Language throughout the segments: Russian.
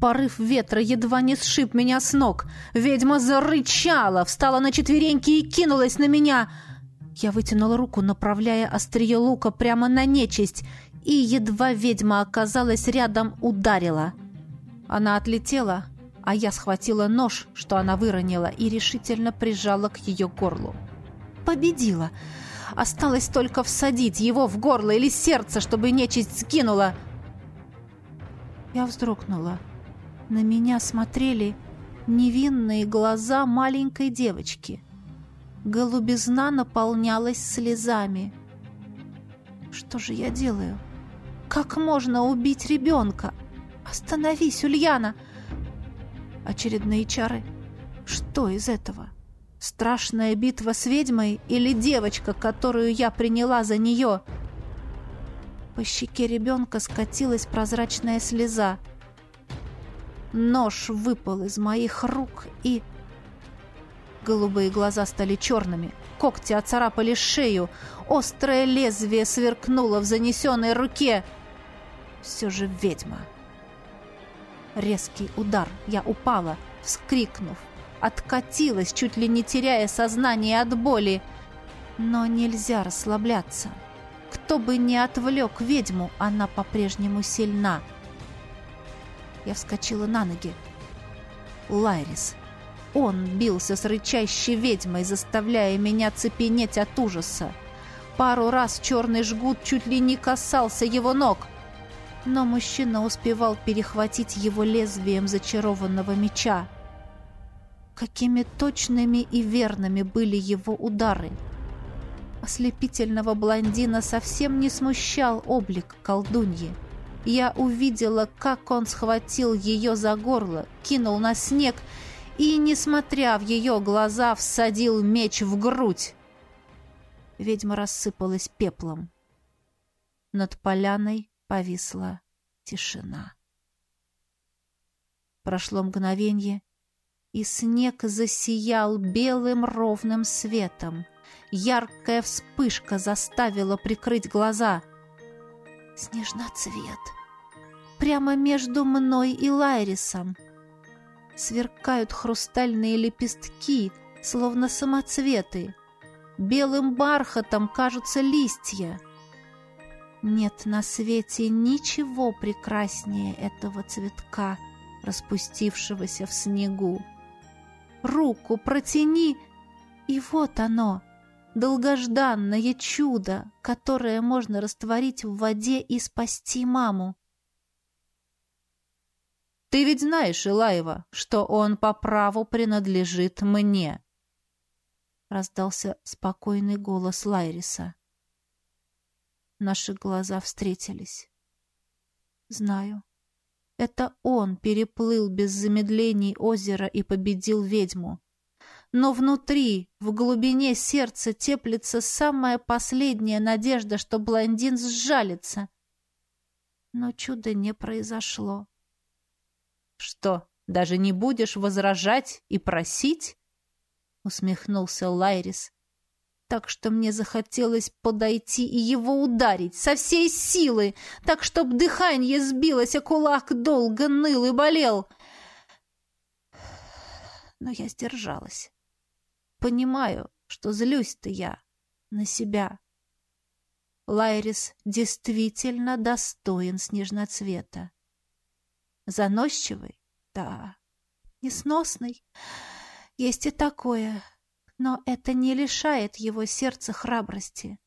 Порыв ветра едва не сшиб меня с ног. Ведьма зарычала, встала на четвереньки и кинулась на меня. Я вытянула руку, направляя острие лука прямо на нечисть, и едва ведьма оказалась рядом, ударила. Она отлетела, а я схватила нож, что она выронила, и решительно прижала к ее горлу. Победила! Осталось только всадить его в горло или сердце, чтобы нечисть сгинула. Я вздрогнула. На меня смотрели невинные глаза маленькой девочки. Голубизна наполнялась слезами. Что же я делаю? Как можно убить ребенка? Остановись, Ульяна! Очередные чары. Что из этого? Страшная битва с ведьмой или девочка, которую я приняла за нее? По щеке ребенка скатилась прозрачная слеза. Нож выпал из моих рук и... Голубые глаза стали черными, когти оцарапали шею, острое лезвие сверкнуло в занесенной руке. Все же ведьма. Резкий удар. Я упала, вскрикнув. Откатилась, чуть ли не теряя сознание от боли. Но нельзя расслабляться. Кто бы ни отвлек ведьму, она по-прежнему сильна. — я вскочила на ноги. Лайрис. Он бился с рычащей ведьмой, заставляя меня цепенеть от ужаса. Пару раз черный жгут чуть ли не касался его ног. Но мужчина успевал перехватить его лезвием зачарованного меча. Какими точными и верными были его удары. Ослепительного блондина совсем не смущал облик колдуньи. Я увидела, как он схватил ее за горло, кинул на снег и, несмотря в ее глаза, всадил меч в грудь. Ведьма рассыпалась пеплом. Над поляной повисла тишина. Прошло мгновенье, и снег засиял белым ровным светом. Яркая вспышка заставила прикрыть глаза. «Снежноцвет!» Прямо между мной и Лайрисом. Сверкают хрустальные лепестки, словно самоцветы. Белым бархатом кажутся листья. Нет на свете ничего прекраснее этого цветка, распустившегося в снегу. Руку протяни, и вот оно, долгожданное чудо, которое можно растворить в воде и спасти маму. Ты ведь знаешь, Илаева, что он по праву принадлежит мне. Раздался спокойный голос Лайриса. Наши глаза встретились. Знаю. Это он переплыл без замедлений озеро и победил ведьму. Но внутри, в глубине сердца теплится самая последняя надежда, что блондин сжалится. Но чуда не произошло. «Что, даже не будешь возражать и просить?» — усмехнулся Лайрис. Так что мне захотелось подойти и его ударить со всей силы, так, чтоб дыхание сбилось, а кулак долго ныл и болел. Но я сдержалась. Понимаю, что злюсь-то я на себя. Лайрис действительно достоин снежноцвета. Заносчивый? Да. Несносный? Есть и такое. Но это не лишает его сердца храбрости.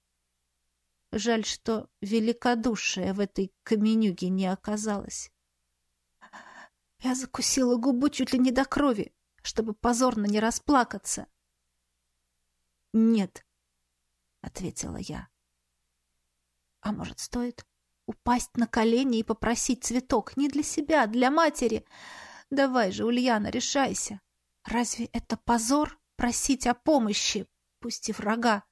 Жаль, что великодушие в этой каменюге не оказалось. Я закусила губу чуть ли не до крови, чтобы позорно не расплакаться. «Нет», — ответила я. «А может, стоит?» Упасть на колени и попросить цветок не для себя, а для матери. Давай же, Ульяна, решайся. Разве это позор просить о помощи, пусть и врага?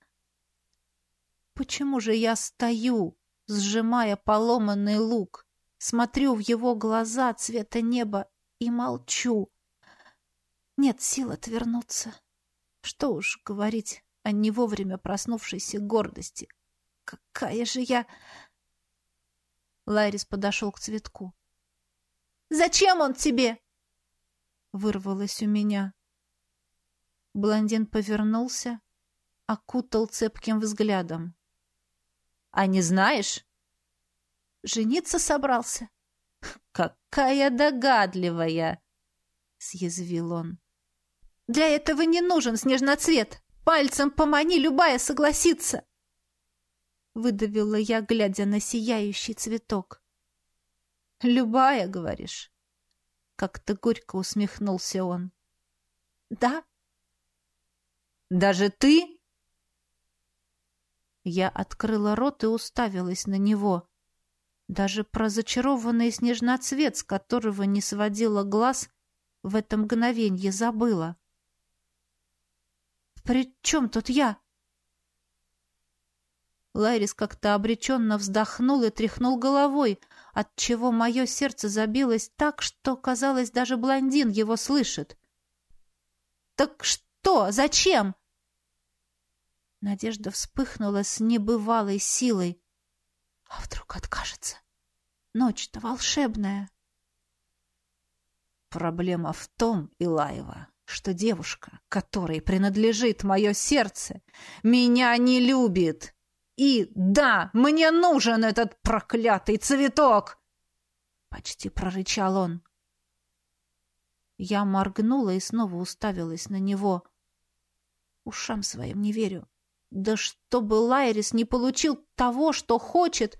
Почему же я стою, сжимая поломанный лук, смотрю в его глаза цвета неба и молчу? Нет сил отвернуться. Что уж говорить о не вовремя проснувшейся гордости. Какая же я... Лайрис подошел к цветку. Зачем он тебе?» Вырвалось у меня. Блондин повернулся, окутал цепким взглядом. «А не знаешь?» «Жениться собрался». «Какая догадливая!» — съязвил он. «Для этого не нужен снежноцвет. Пальцем помани, любая согласится!» Выдавила я, глядя на сияющий цветок. «Любая, говоришь?» Как-то горько усмехнулся он. «Да?» «Даже ты?» Я открыла рот и уставилась на него. Даже про зачарованный снежноцвет, с которого не сводила глаз, в это мгновенье забыла. «При чем тут я?» Лайрис как-то обреченно вздохнул и тряхнул головой, отчего мое сердце забилось так, что, казалось, даже блондин его слышит. «Так что? Зачем?» Надежда вспыхнула с небывалой силой. «А вдруг откажется? Ночь-то волшебная!» Проблема в том, Илаева, что девушка, которой принадлежит мое сердце, меня не любит. И да, мне нужен этот проклятый цветок! Почти прорычал он. Я моргнула и снова уставилась на него. Ушам своим не верю. Да чтобы Лайрис не получил того, что хочет,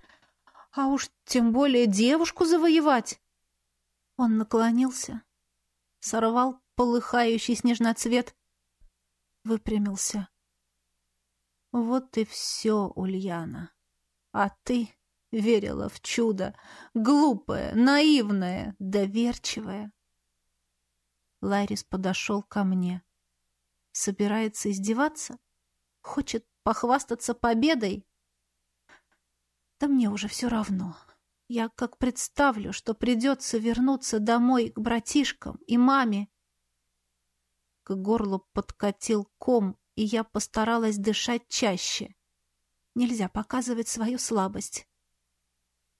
а уж тем более девушку завоевать. Он наклонился, сорвал полыхающий снежноцвет, выпрямился. Вот и все, Ульяна. А ты верила в чудо, глупая, наивная, доверчивая. Ларис подошел ко мне. Собирается издеваться? Хочет похвастаться победой? Да мне уже все равно. Я как представлю, что придется вернуться домой к братишкам и маме. К горлу подкатил ком, и я постаралась дышать чаще. Нельзя показывать свою слабость.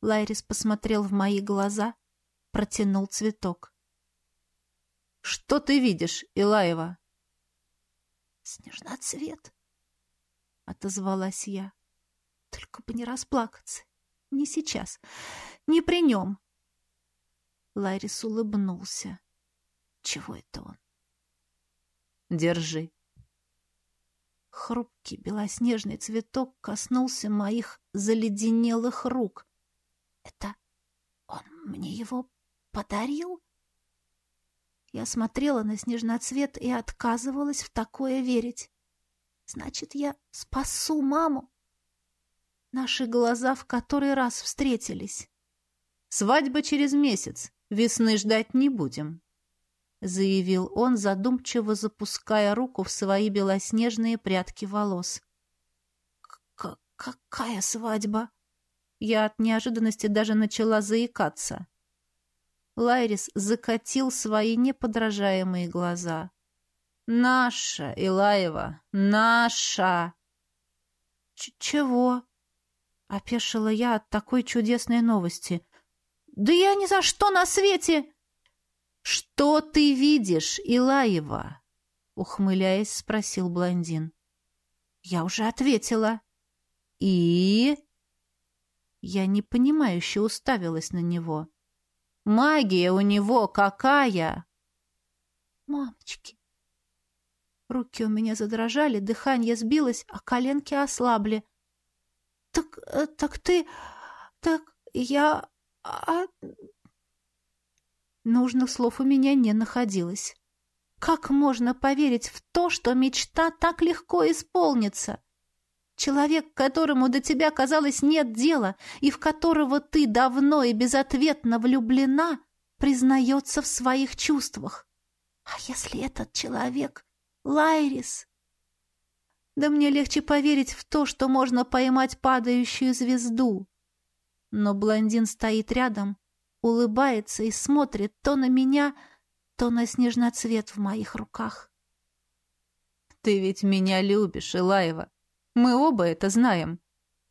Лайрис посмотрел в мои глаза, протянул цветок. «Что ты видишь, Илаева?» «Снежноцвет», — отозвалась я. «Только бы не расплакаться. Не сейчас. Не при нем. Ларис улыбнулся. Чего это он? Держи. Хрупкий белоснежный цветок коснулся моих заледенелых рук. Это он мне его подарил? Я смотрела на снежноцвет и отказывалась в такое верить. Значит, я спасу маму. Наши глаза в который раз встретились. «Свадьба через месяц. Весны ждать не будем», — заявил он, задумчиво запуская руку в свои белоснежные прядки волос. К «Какая свадьба?» Я от неожиданности даже начала заикаться. Лайрис закатил свои неподражаемые глаза. «Наша, Илаева, наша!» Ч «Чего?» Опешила я от такой чудесной новости. «Да я ни за что на свете!» «Что ты видишь, Илаева?» Ухмыляясь, спросил блондин. «Я уже ответила». «И?» Я непонимающе уставилась на него. «Магия у него какая?» «Мамочки!» Руки у меня задрожали, дыхание сбилось, а коленки ослабли. Так, э, так ты... Так я... А... Нужных слов у меня не находилось. Как можно поверить в то, что мечта так легко исполнится? Человек, которому до тебя, казалось, нет дела, и в которого ты давно и безответно влюблена, признается в своих чувствах. А если этот человек — Лайрис? Да мне легче поверить в то, что можно поймать падающую звезду. Но блондин стоит рядом, улыбается и смотрит то на меня, то на снежноцвет в моих руках. «Ты ведь меня любишь, Илаева. Мы оба это знаем.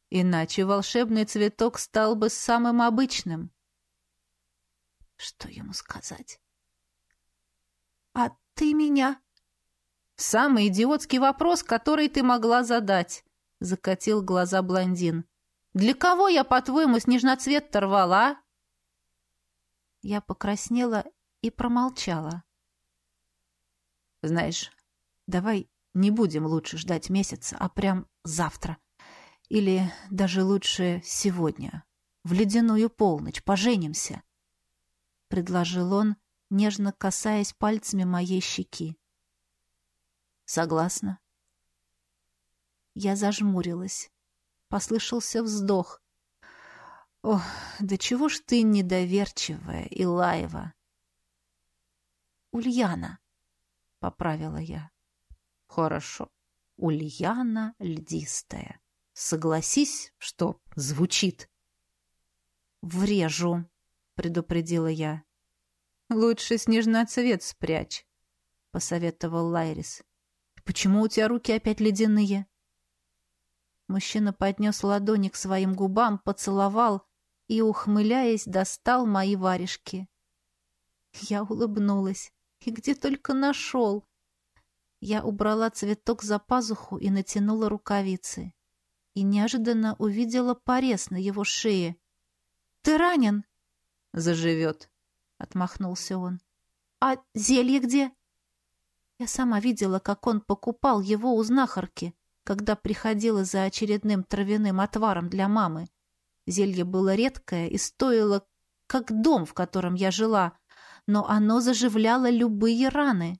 Иначе волшебный цветок стал бы самым обычным». Что ему сказать? «А ты меня?» «Самый идиотский вопрос, который ты могла задать», — закатил глаза блондин. «Для кого я, по-твоему, снежноцвет-то рвала?» Я покраснела и промолчала. «Знаешь, давай не будем лучше ждать месяца, а прям завтра. Или даже лучше сегодня, в ледяную полночь, поженимся», — предложил он, нежно касаясь пальцами моей щеки. «Согласна?» Я зажмурилась. Послышался вздох. «Ох, да чего ж ты недоверчивая, Илаева!» «Ульяна», — поправила я. «Хорошо, Ульяна льдистая. Согласись, что звучит». «Врежу», — предупредила я. «Лучше снежноцвет спрячь», — посоветовал Лайрис. «Почему у тебя руки опять ледяные?» Мужчина поднес ладони к своим губам, поцеловал и, ухмыляясь, достал мои варежки. Я улыбнулась. И где только нашел. Я убрала цветок за пазуху и натянула рукавицы. И неожиданно увидела порез на его шее. «Ты ранен?» «Заживет», — отмахнулся он. «А зелье где?» Я сама видела, как он покупал его у знахарки, когда приходила за очередным травяным отваром для мамы. Зелье было редкое и стоило, как дом, в котором я жила, но оно заживляло любые раны.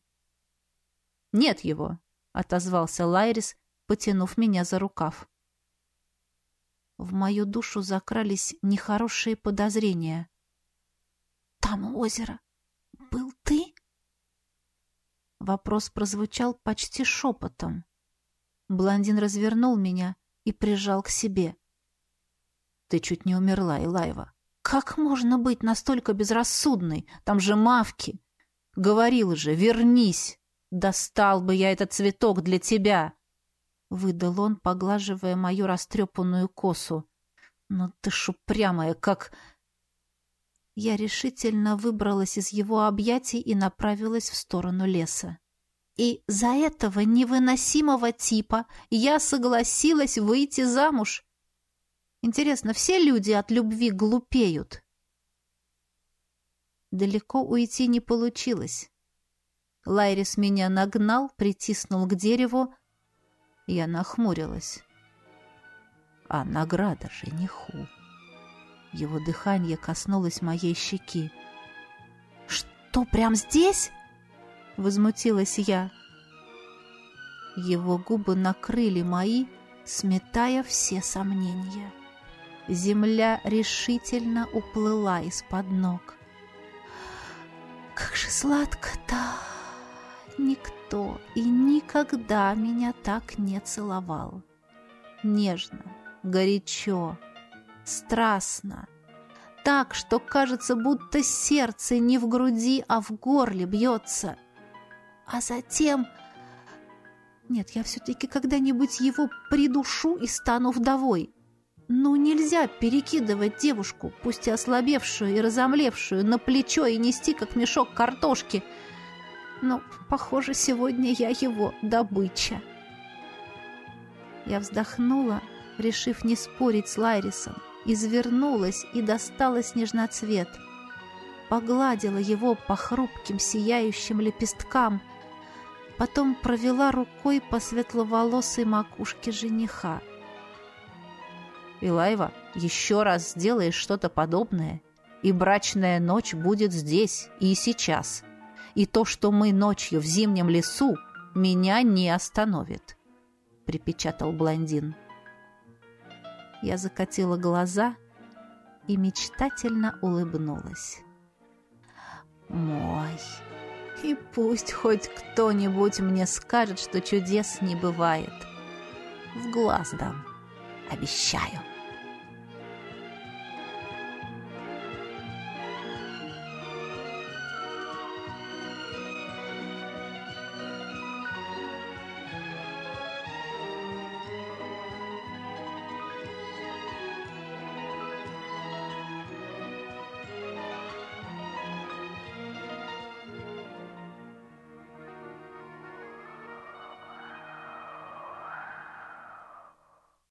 «Нет его», — отозвался Лайрис, потянув меня за рукав. В мою душу закрались нехорошие подозрения. «Там озеро. Был ты?» Вопрос прозвучал почти шепотом. Блондин развернул меня и прижал к себе. «Ты чуть не умерла, Илаева. Как можно быть настолько безрассудной? Там же мавки. Говорил же, вернись. Достал бы я этот цветок для тебя. Выдал он, поглаживая мою растрепанную косу. Но ты ж упрямая, как... Я решительно выбралась из его объятий и направилась в сторону леса. И за этого невыносимого типа я согласилась выйти замуж. Интересно, все люди от любви глупеют? Далеко уйти не получилось. Лайрис меня нагнал, притиснул к дереву. Я нахмурилась. А награда жениху. Его дыхание коснулось моей щеки. «Что, прям здесь?» — возмутилась я. Его губы накрыли мои, сметая все сомнения. Земля решительно уплыла из-под ног. «Как же сладко-то! Никто и никогда меня так не целовал. Нежно, горячо, страстно. Так, что кажется, будто сердце не в груди, а в горле бьется. А затем... Нет, я все-таки когда-нибудь его придушу и стану вдовой. Ну, нельзя перекидывать девушку, пусть и ослабевшую и разомлевшую, на плечо и нести, как мешок картошки. Но, похоже, сегодня я его добыча. Я вздохнула, решив не спорить с Лайрисом, извернулась и достала снежноцвет. Погладила его по хрупким сияющим лепесткам, потом провела рукой по светловолосой макушке жениха. Илаева, еще раз сделаешь что-то подобное, и брачная ночь будет здесь и сейчас. И то, что мы ночью в зимнем лесу, меня не остановит», — припечатал блондин. Я закатила глаза и мечтательно улыбнулась. «Мой, и пусть хоть кто-нибудь мне скажет, что чудес не бывает. В глаз дам». Обещаю.